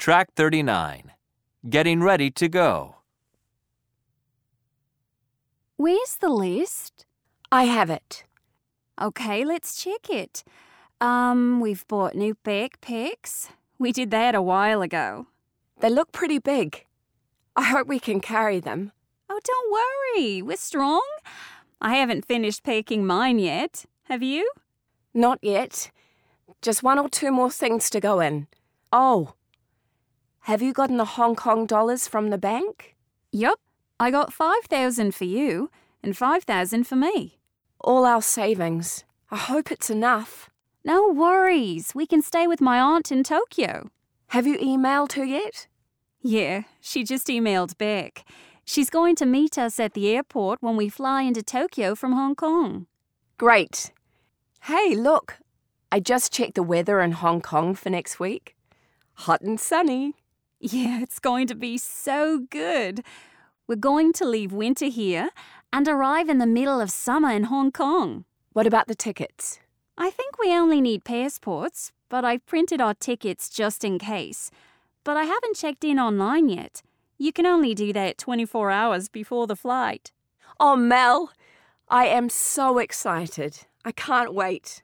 Track 39. Getting ready to go. Where's the list? I have it. Okay, let's check it. Um, we've bought new backpacks. We did that a while ago. They look pretty big. I hope we can carry them. Oh, don't worry, we're strong. I haven't finished packing mine yet. Have you? Not yet. Just one or two more things to go in. Oh, have you gotten the Hong Kong dollars from the bank? Yup. I got 5,000 for you and 5,000 for me. All our savings. I hope it's enough. No worries. We can stay with my aunt in Tokyo. Have you emailed her yet? Yeah, she just emailed back. She's going to meet us at the airport when we fly into Tokyo from Hong Kong. Great. Hey, look. I just checked the weather in Hong Kong for next week. Hot and sunny. Yeah, it's going to be so good. We're going to leave winter here and arrive in the middle of summer in Hong Kong. What about the tickets? I think we only need passports, but I've printed our tickets just in case. But I haven't checked in online yet. You can only do that 24 hours before the flight. Oh, Mel, I am so excited. I can't wait.